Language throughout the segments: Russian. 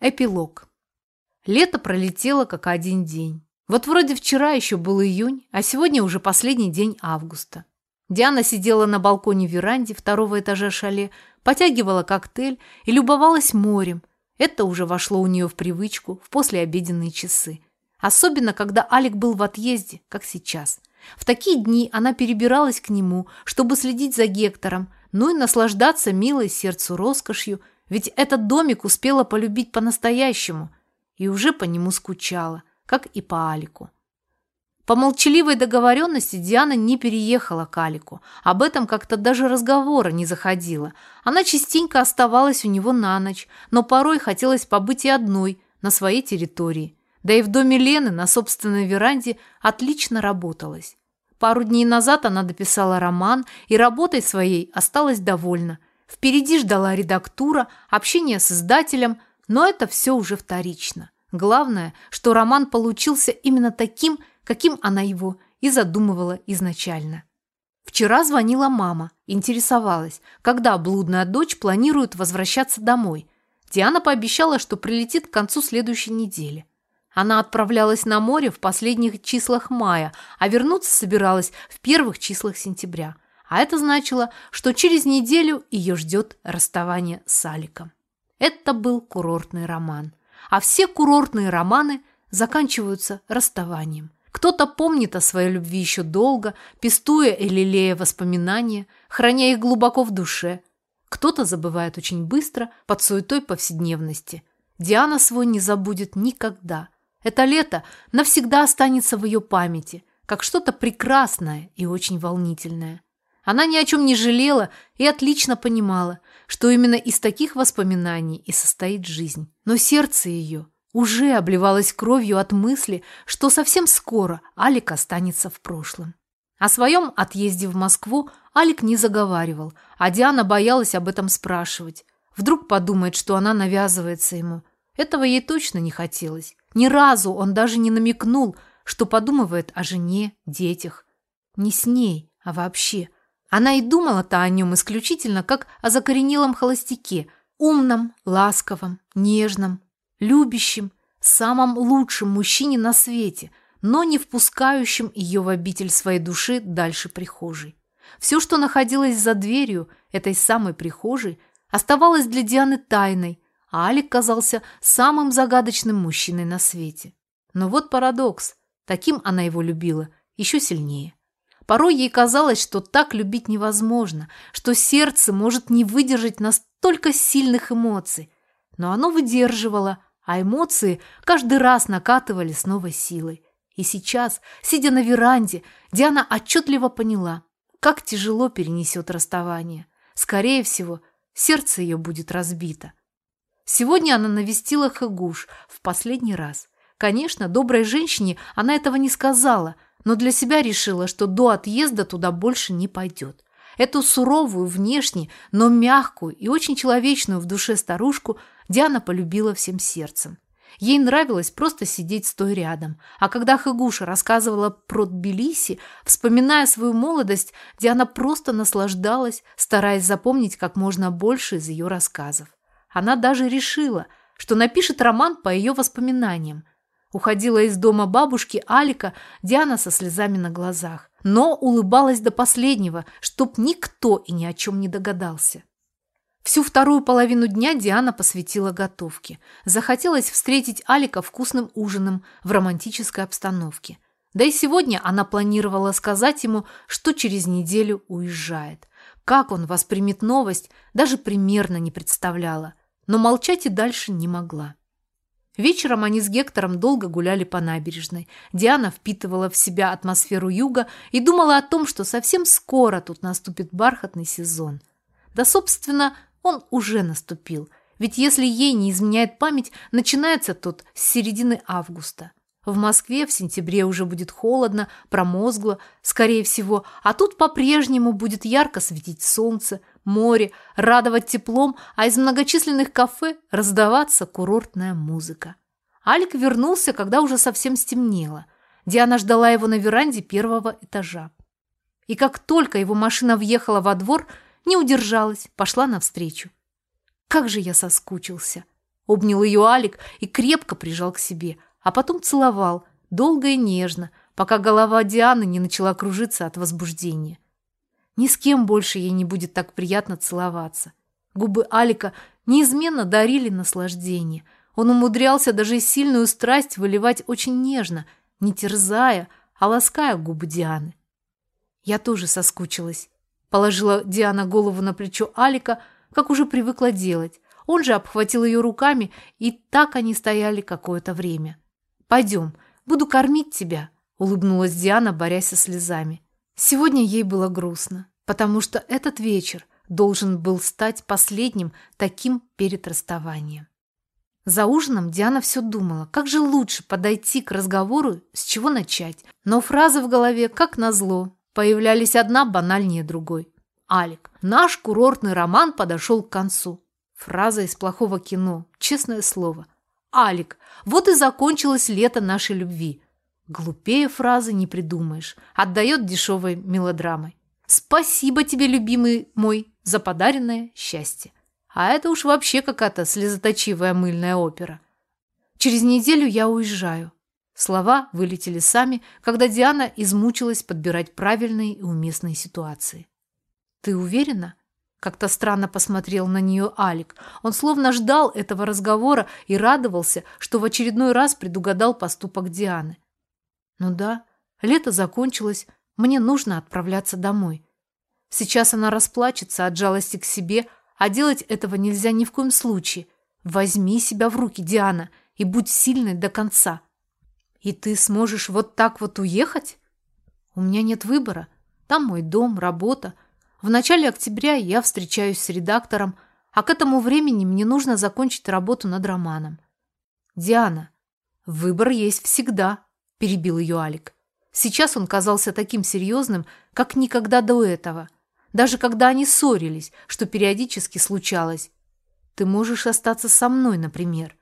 Эпилог. Лето пролетело как один день. Вот вроде вчера еще был июнь, а сегодня уже последний день августа. Диана сидела на балконе веранде второго этажа шале, потягивала коктейль и любовалась морем. Это уже вошло у нее в привычку в послеобеденные часы. Особенно, когда Алик был в отъезде, как сейчас. В такие дни она перебиралась к нему, чтобы следить за Гектором, ну и наслаждаться милой сердцу роскошью – ведь этот домик успела полюбить по-настоящему и уже по нему скучала, как и по Алику. По молчаливой договоренности Диана не переехала к Алику. Об этом как-то даже разговора не заходило. Она частенько оставалась у него на ночь, но порой хотелось побыть и одной, на своей территории. Да и в доме Лены на собственной веранде отлично работалось. Пару дней назад она дописала роман и работой своей осталась довольна – Впереди ждала редактура, общение с издателем, но это все уже вторично. Главное, что роман получился именно таким, каким она его и задумывала изначально. Вчера звонила мама, интересовалась, когда блудная дочь планирует возвращаться домой. Диана пообещала, что прилетит к концу следующей недели. Она отправлялась на море в последних числах мая, а вернуться собиралась в первых числах сентября – а это значило, что через неделю ее ждет расставание с Аликом. Это был курортный роман. А все курортные романы заканчиваются расставанием. Кто-то помнит о своей любви еще долго, пестуя и лелея воспоминания, храня их глубоко в душе. Кто-то забывает очень быстро, под суетой повседневности. Диана свой не забудет никогда. Это лето навсегда останется в ее памяти, как что-то прекрасное и очень волнительное. Она ни о чем не жалела и отлично понимала, что именно из таких воспоминаний и состоит жизнь. Но сердце ее уже обливалось кровью от мысли, что совсем скоро Алик останется в прошлом. О своем отъезде в Москву Алик не заговаривал, а Диана боялась об этом спрашивать. Вдруг подумает, что она навязывается ему. Этого ей точно не хотелось. Ни разу он даже не намекнул, что подумывает о жене, детях. Не с ней, а вообще – она и думала-то о нем исключительно как о закоренелом холостяке, умном, ласковом, нежном, любящем, самом лучшем мужчине на свете, но не впускающем ее в обитель своей души дальше прихожей. Все, что находилось за дверью этой самой прихожей, оставалось для Дианы тайной, а Алик казался самым загадочным мужчиной на свете. Но вот парадокс. Таким она его любила еще сильнее. Порой ей казалось, что так любить невозможно, что сердце может не выдержать настолько сильных эмоций. Но оно выдерживало, а эмоции каждый раз накатывали с новой силой. И сейчас, сидя на веранде, Диана отчетливо поняла, как тяжело перенесет расставание. Скорее всего, сердце ее будет разбито. Сегодня она навестила Хагуш в последний раз. Конечно, доброй женщине она этого не сказала – но для себя решила, что до отъезда туда больше не пойдет. Эту суровую внешне, но мягкую и очень человечную в душе старушку Диана полюбила всем сердцем. Ей нравилось просто сидеть стоя рядом. А когда Хагуша рассказывала про Тбилиси, вспоминая свою молодость, Диана просто наслаждалась, стараясь запомнить как можно больше из ее рассказов. Она даже решила, что напишет роман по ее воспоминаниям, Уходила из дома бабушки Алика Диана со слезами на глазах, но улыбалась до последнего, чтоб никто и ни о чем не догадался. Всю вторую половину дня Диана посвятила готовке. Захотелось встретить Алика вкусным ужином в романтической обстановке. Да и сегодня она планировала сказать ему, что через неделю уезжает. Как он воспримет новость, даже примерно не представляла, но молчать и дальше не могла. Вечером они с Гектором долго гуляли по набережной. Диана впитывала в себя атмосферу юга и думала о том, что совсем скоро тут наступит бархатный сезон. Да, собственно, он уже наступил. Ведь если ей не изменяет память, начинается тот с середины августа. В Москве в сентябре уже будет холодно, промозгло, скорее всего, а тут по-прежнему будет ярко светить солнце, море, радовать теплом, а из многочисленных кафе раздаваться курортная музыка. Алик вернулся, когда уже совсем стемнело. Диана ждала его на веранде первого этажа. И как только его машина въехала во двор, не удержалась, пошла навстречу. Как же я соскучился. Обнял ее Алик и крепко прижал к себе, а потом целовал, долго и нежно, пока голова Дианы не начала кружиться от возбуждения. Ни с кем больше ей не будет так приятно целоваться. Губы Алика неизменно дарили наслаждение. Он умудрялся даже сильную страсть выливать очень нежно, не терзая, а лаская губы Дианы. Я тоже соскучилась. Положила Диана голову на плечо Алика, как уже привыкла делать. Он же обхватил ее руками, и так они стояли какое-то время. «Пойдем, буду кормить тебя», — улыбнулась Диана, борясь со слезами. Сегодня ей было грустно, потому что этот вечер должен был стать последним таким перед расставанием. За ужином Диана все думала, как же лучше подойти к разговору, с чего начать. Но фразы в голове, как назло, появлялись одна банальнее другой. «Алик, наш курортный роман подошел к концу». Фраза из плохого кино, честное слово. «Алик, вот и закончилось лето нашей любви. Глупее фразы не придумаешь. Отдает дешевой мелодрамой. Спасибо тебе, любимый мой, за подаренное счастье. А это уж вообще какая-то слезоточивая мыльная опера. Через неделю я уезжаю. Слова вылетели сами, когда Диана измучилась подбирать правильные и уместные ситуации. Ты уверена? Как-то странно посмотрел на нее Алик. Он словно ждал этого разговора и радовался, что в очередной раз предугадал поступок Дианы. Ну да, лето закончилось, мне нужно отправляться домой. Сейчас она расплачется от жалости к себе, а делать этого нельзя ни в коем случае. Возьми себя в руки, Диана, и будь сильной до конца. И ты сможешь вот так вот уехать? У меня нет выбора. Там мой дом, работа. В начале октября я встречаюсь с редактором, а к этому времени мне нужно закончить работу над романом. Диана, выбор есть всегда перебил ее Алик. Сейчас он казался таким серьезным, как никогда до этого. Даже когда они ссорились, что периодически случалось. Ты можешь остаться со мной, например.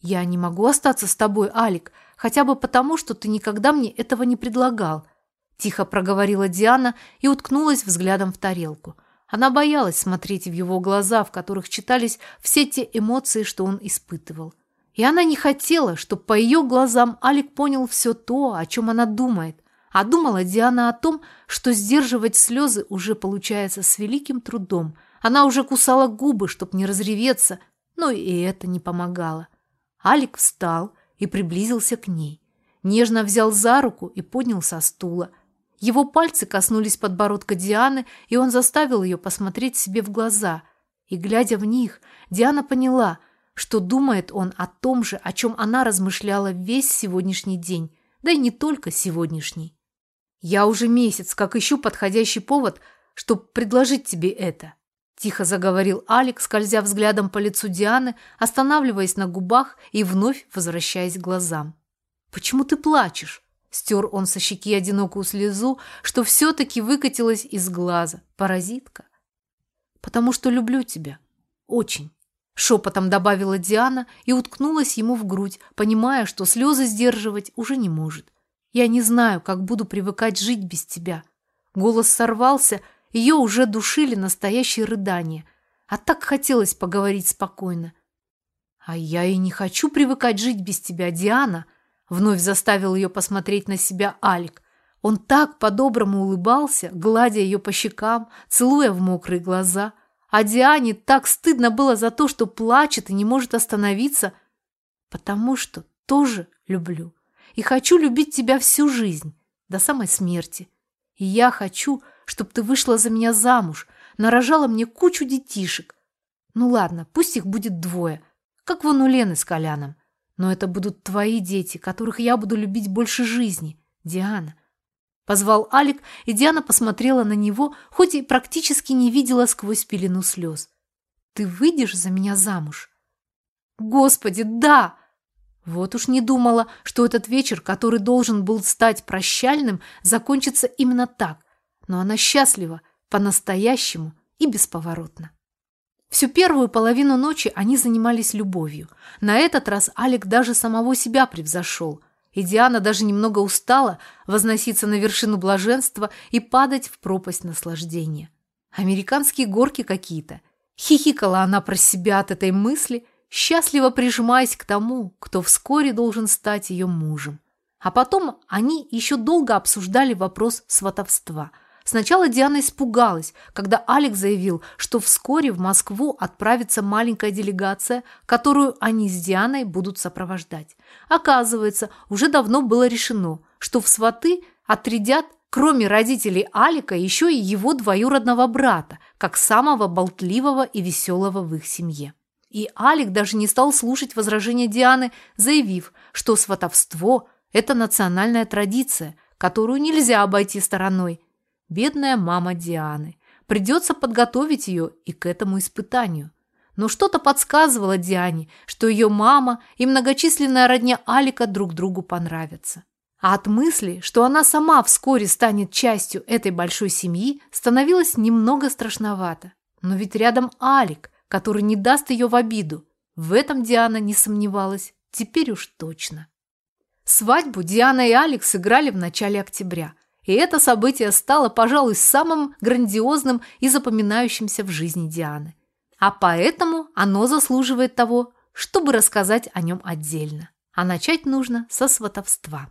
Я не могу остаться с тобой, Алик, хотя бы потому, что ты никогда мне этого не предлагал. Тихо проговорила Диана и уткнулась взглядом в тарелку. Она боялась смотреть в его глаза, в которых читались все те эмоции, что он испытывал. И она не хотела, чтобы по ее глазам Алик понял все то, о чем она думает. А думала Диана о том, что сдерживать слезы уже получается с великим трудом. Она уже кусала губы, чтобы не разреветься, но и это не помогало. Алик встал и приблизился к ней. Нежно взял за руку и поднял со стула. Его пальцы коснулись подбородка Дианы, и он заставил ее посмотреть себе в глаза. И, глядя в них, Диана поняла – что думает он о том же, о чем она размышляла весь сегодняшний день, да и не только сегодняшний. «Я уже месяц, как ищу подходящий повод, чтобы предложить тебе это», тихо заговорил Алекс, скользя взглядом по лицу Дианы, останавливаясь на губах и вновь возвращаясь к глазам. «Почему ты плачешь?» Стер он со щеки одинокую слезу, что все-таки выкатилась из глаза. Паразитка. «Потому что люблю тебя. Очень». Шепотом добавила Диана и уткнулась ему в грудь, понимая, что слезы сдерживать уже не может. «Я не знаю, как буду привыкать жить без тебя». Голос сорвался, ее уже душили настоящие рыдания. А так хотелось поговорить спокойно. «А я и не хочу привыкать жить без тебя, Диана», вновь заставил ее посмотреть на себя Алик. Он так по-доброму улыбался, гладя ее по щекам, целуя в мокрые глаза – а Диане так стыдно было за то, что плачет и не может остановиться, потому что тоже люблю. И хочу любить тебя всю жизнь, до самой смерти. И я хочу, чтобы ты вышла за меня замуж, нарожала мне кучу детишек. Ну ладно, пусть их будет двое, как вон у Лены с Коляном. Но это будут твои дети, которых я буду любить больше жизни, Диана. Позвал Алик, и Диана посмотрела на него, хоть и практически не видела сквозь пелену слез. «Ты выйдешь за меня замуж?» «Господи, да!» Вот уж не думала, что этот вечер, который должен был стать прощальным, закончится именно так. Но она счастлива, по-настоящему и бесповоротно. Всю первую половину ночи они занимались любовью. На этот раз Алик даже самого себя превзошел – и Диана даже немного устала возноситься на вершину блаженства и падать в пропасть наслаждения. Американские горки какие-то. Хихикала она про себя от этой мысли счастливо прижимаясь к тому, кто вскоре должен стать ее мужем. А потом они еще долго обсуждали вопрос сватовства. Сначала Диана испугалась, когда Алекс заявил, что вскоре в Москву отправится маленькая делегация, которую они с Дианой будут сопровождать. Оказывается, уже давно было решено, что в сваты отрядят кроме родителей Алика, еще и его двоюродного брата, как самого болтливого и веселого в их семье. И Алик даже не стал слушать возражения Дианы, заявив, что сватовство – это национальная традиция, которую нельзя обойти стороной. Бедная мама Дианы. Придется подготовить ее и к этому испытанию. Но что-то подсказывало Диане, что ее мама и многочисленная родня Алика друг другу понравятся. А от мысли, что она сама вскоре станет частью этой большой семьи, становилось немного страшновато. Но ведь рядом Алик, который не даст ее в обиду. В этом Диана не сомневалась, теперь уж точно. Свадьбу Диана и Алекс сыграли в начале октября. И это событие стало, пожалуй, самым грандиозным и запоминающимся в жизни Дианы. А поэтому оно заслуживает того, чтобы рассказать о нем отдельно. А начать нужно со сватовства.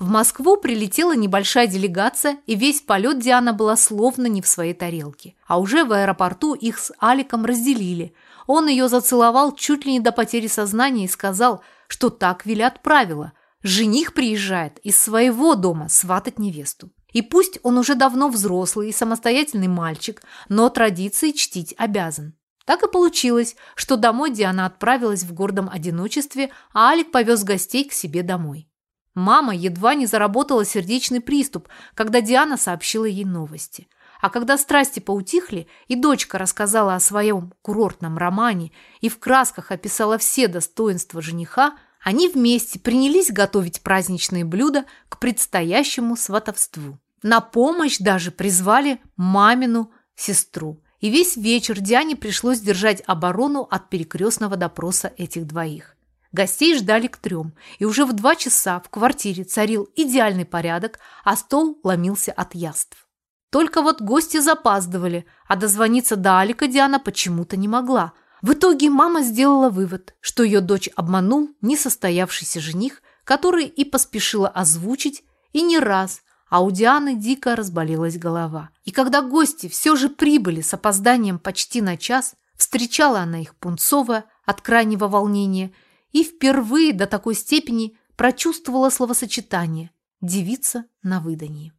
В Москву прилетела небольшая делегация, и весь полет Диана была словно не в своей тарелке. А уже в аэропорту их с Аликом разделили. Он ее зацеловал чуть ли не до потери сознания и сказал, что так велят правила – Жених приезжает из своего дома сватать невесту. И пусть он уже давно взрослый и самостоятельный мальчик, но традиции чтить обязан. Так и получилось, что домой Диана отправилась в гордом одиночестве, а Алик повез гостей к себе домой. Мама едва не заработала сердечный приступ, когда Диана сообщила ей новости. А когда страсти поутихли, и дочка рассказала о своем курортном романе и в красках описала все достоинства жениха, они вместе принялись готовить праздничные блюда к предстоящему сватовству. На помощь даже призвали мамину сестру. И весь вечер Диане пришлось держать оборону от перекрестного допроса этих двоих. Гостей ждали к трем, и уже в два часа в квартире царил идеальный порядок, а стол ломился от яств. Только вот гости запаздывали, а дозвониться до Алика Диана почему-то не могла – в итоге мама сделала вывод, что ее дочь обманул несостоявшийся жених, который и поспешила озвучить, и не раз, а у Дианы дико разболелась голова. И когда гости все же прибыли с опозданием почти на час, встречала она их пунцовая от крайнего волнения и впервые до такой степени прочувствовала словосочетание «девица на выдании».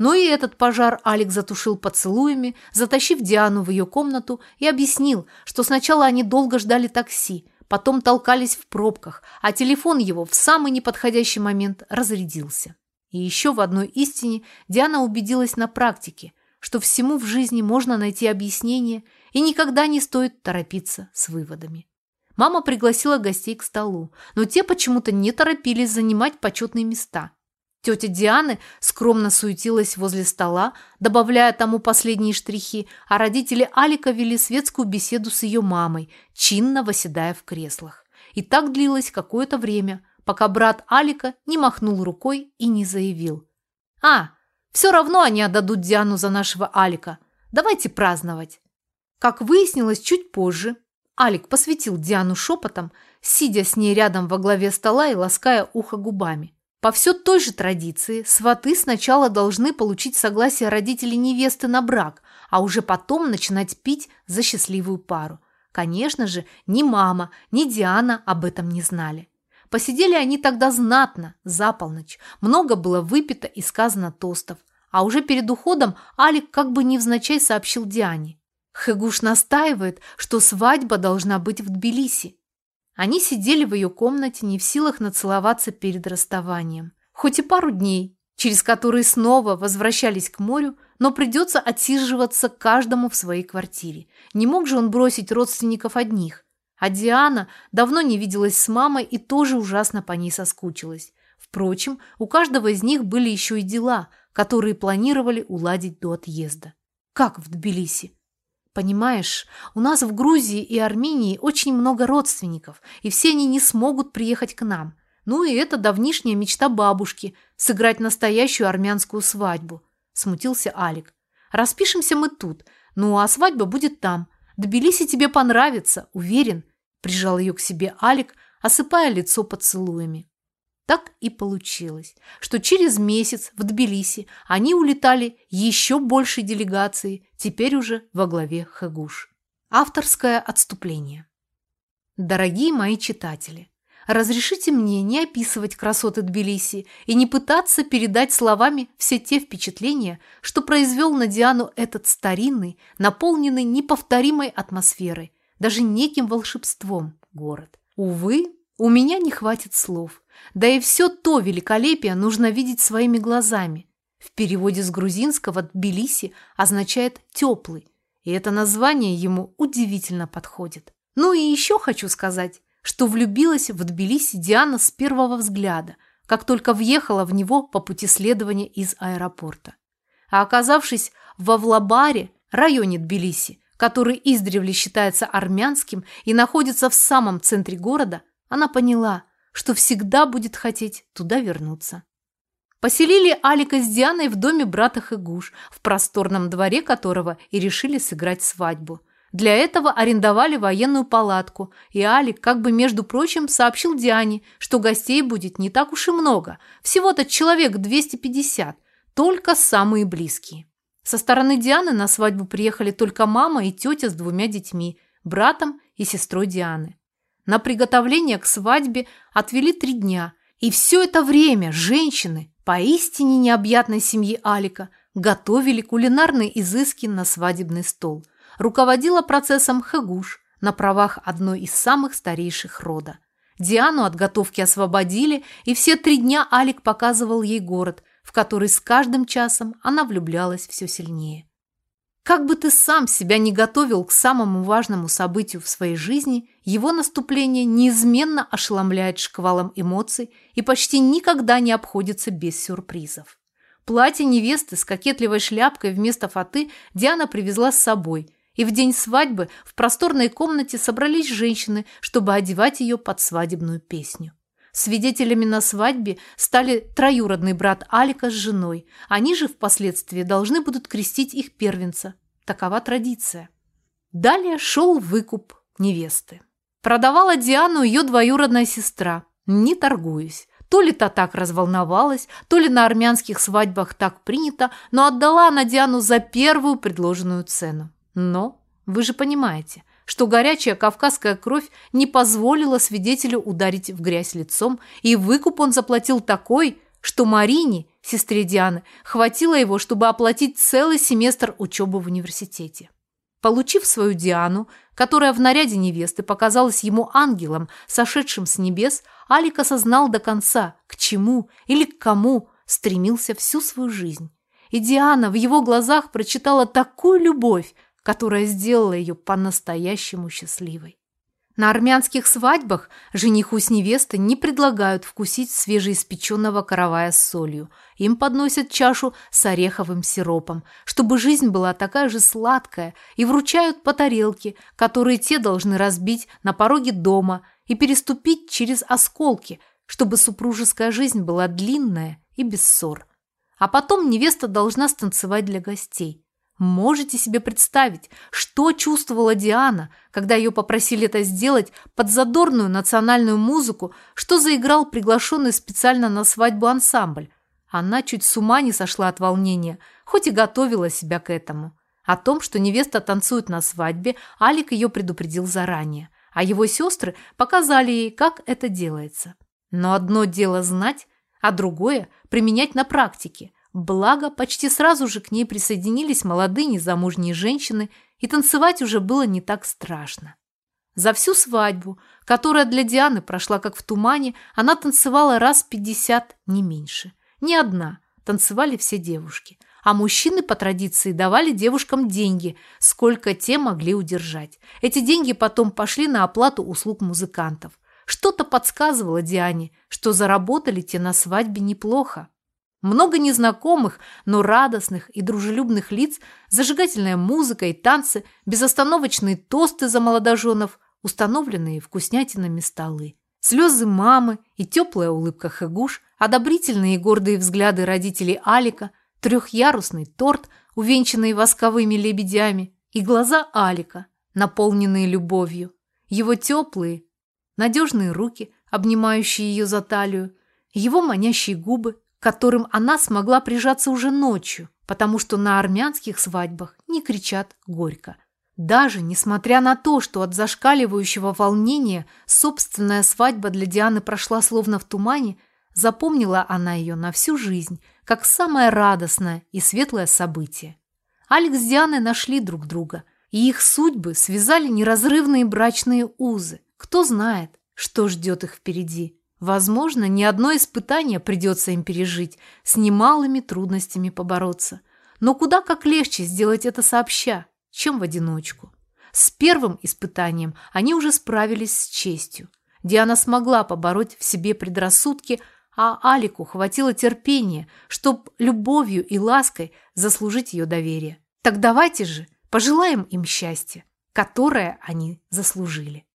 Но и этот пожар Алекс затушил поцелуями, затащив Диану в ее комнату и объяснил, что сначала они долго ждали такси, потом толкались в пробках, а телефон его в самый неподходящий момент разрядился. И еще в одной истине Диана убедилась на практике, что всему в жизни можно найти объяснение и никогда не стоит торопиться с выводами. Мама пригласила гостей к столу, но те почему-то не торопились занимать почетные места – Тетя Дианы скромно суетилась возле стола, добавляя тому последние штрихи, а родители Алика вели светскую беседу с ее мамой, чинно восседая в креслах. И так длилось какое-то время, пока брат Алика не махнул рукой и не заявил. «А, все равно они отдадут Диану за нашего Алика. Давайте праздновать». Как выяснилось чуть позже, Алик посвятил Диану шепотом, сидя с ней рядом во главе стола и лаская ухо губами. По все той же традиции, сваты сначала должны получить согласие родителей невесты на брак, а уже потом начинать пить за счастливую пару. Конечно же, ни мама, ни Диана об этом не знали. Посидели они тогда знатно, за полночь. Много было выпито и сказано тостов. А уже перед уходом Алик как бы невзначай сообщил Диане. Хэгуш настаивает, что свадьба должна быть в Тбилиси. Они сидели в ее комнате, не в силах нацеловаться перед расставанием. Хоть и пару дней, через которые снова возвращались к морю, но придется отсиживаться каждому в своей квартире. Не мог же он бросить родственников одних. А Диана давно не виделась с мамой и тоже ужасно по ней соскучилась. Впрочем, у каждого из них были еще и дела, которые планировали уладить до отъезда. Как в Тбилиси? Понимаешь, у нас в Грузии и Армении очень много родственников, и все они не смогут приехать к нам. Ну и это давнишняя мечта бабушки – сыграть настоящую армянскую свадьбу. Смутился Алик. Распишемся мы тут, ну а свадьба будет там. Тбилиси тебе понравится, уверен. Прижал ее к себе Алик, осыпая лицо поцелуями. Так и получилось, что через месяц в Тбилиси они улетали еще большей делегацией, теперь уже во главе Хагуш. Авторское отступление. Дорогие мои читатели, разрешите мне не описывать красоты Тбилиси и не пытаться передать словами все те впечатления, что произвел на Диану этот старинный, наполненный неповторимой атмосферой, даже неким волшебством город. Увы, у меня не хватит слов. Да и все то великолепие нужно видеть своими глазами. В переводе с грузинского «Тбилиси» означает «теплый», и это название ему удивительно подходит. Ну и еще хочу сказать, что влюбилась в Тбилиси Диана с первого взгляда, как только въехала в него по пути следования из аэропорта. А оказавшись в Авлабаре, районе Тбилиси, который издревле считается армянским и находится в самом центре города, она поняла, что всегда будет хотеть туда вернуться. Поселили Алика с Дианой в доме брата Хэгуш, в просторном дворе которого и решили сыграть свадьбу. Для этого арендовали военную палатку, и Алик, как бы между прочим, сообщил Диане, что гостей будет не так уж и много, всего-то человек 250, только самые близкие. Со стороны Дианы на свадьбу приехали только мама и тетя с двумя детьми, братом и сестрой Дианы. На приготовление к свадьбе отвели три дня. И все это время женщины, поистине необъятной семьи Алика, готовили кулинарные изыски на свадебный стол. Руководила процессом Хагуш на правах одной из самых старейших рода. Диану от готовки освободили, и все три дня Алик показывал ей город, в который с каждым часом она влюблялась все сильнее. Как бы ты сам себя не готовил к самому важному событию в своей жизни, его наступление неизменно ошеломляет шквалом эмоций и почти никогда не обходится без сюрпризов. Платье невесты с кокетливой шляпкой вместо фаты Диана привезла с собой, и в день свадьбы в просторной комнате собрались женщины, чтобы одевать ее под свадебную песню. Свидетелями на свадьбе стали троюродный брат Алика с женой. Они же впоследствии должны будут крестить их первенца. Такова традиция. Далее шел выкуп невесты. Продавала Диану ее двоюродная сестра, не торгуясь. То ли та так разволновалась, то ли на армянских свадьбах так принято, но отдала она Диану за первую предложенную цену. Но, вы же понимаете, что горячая кавказская кровь не позволила свидетелю ударить в грязь лицом, и выкуп он заплатил такой, что Марине, сестре Дианы, хватило его, чтобы оплатить целый семестр учебы в университете. Получив свою Диану, которая в наряде невесты показалась ему ангелом, сошедшим с небес, Алик осознал до конца, к чему или к кому стремился всю свою жизнь. И Диана в его глазах прочитала такую любовь, которая сделала ее по-настоящему счастливой. На армянских свадьбах жениху с невестой не предлагают вкусить свежеиспеченного каравая с солью. Им подносят чашу с ореховым сиропом, чтобы жизнь была такая же сладкая, и вручают по тарелке, которые те должны разбить на пороге дома и переступить через осколки, чтобы супружеская жизнь была длинная и без ссор. А потом невеста должна станцевать для гостей. Можете себе представить, что чувствовала Диана, когда ее попросили это сделать под задорную национальную музыку, что заиграл приглашенный специально на свадьбу ансамбль. Она чуть с ума не сошла от волнения, хоть и готовила себя к этому. О том, что невеста танцует на свадьбе, Алик ее предупредил заранее, а его сестры показали ей, как это делается. Но одно дело знать, а другое – применять на практике – Благо, почти сразу же к ней присоединились молодые незамужние женщины, и танцевать уже было не так страшно. За всю свадьбу, которая для Дианы прошла как в тумане, она танцевала раз пятьдесят, не меньше. Не одна, танцевали все девушки. А мужчины по традиции давали девушкам деньги, сколько те могли удержать. Эти деньги потом пошли на оплату услуг музыкантов. Что-то подсказывало Диане, что заработали те на свадьбе неплохо. Много незнакомых, но радостных и дружелюбных лиц, зажигательная музыка и танцы, безостановочные тосты за молодоженов, установленные вкуснятинами столы. Слезы мамы и теплая улыбка Хэгуш, одобрительные и гордые взгляды родителей Алика, трехъярусный торт, увенчанный восковыми лебедями, и глаза Алика, наполненные любовью. его теплые, надежные руки, обнимающие ее за талию, его манящие губы, которым она смогла прижаться уже ночью, потому что на армянских свадьбах не кричат горько. Даже несмотря на то, что от зашкаливающего волнения собственная свадьба для Дианы прошла словно в тумане, запомнила она ее на всю жизнь, как самое радостное и светлое событие. Алекс с Дианой нашли друг друга, и их судьбы связали неразрывные брачные узы. Кто знает, что ждет их впереди. Возможно, ни одно испытание придется им пережить, с немалыми трудностями побороться. Но куда как легче сделать это сообща, чем в одиночку. С первым испытанием они уже справились с честью. Диана смогла побороть в себе предрассудки, а Алику хватило терпения, чтобы любовью и лаской заслужить ее доверие. Так давайте же пожелаем им счастья, которое они заслужили.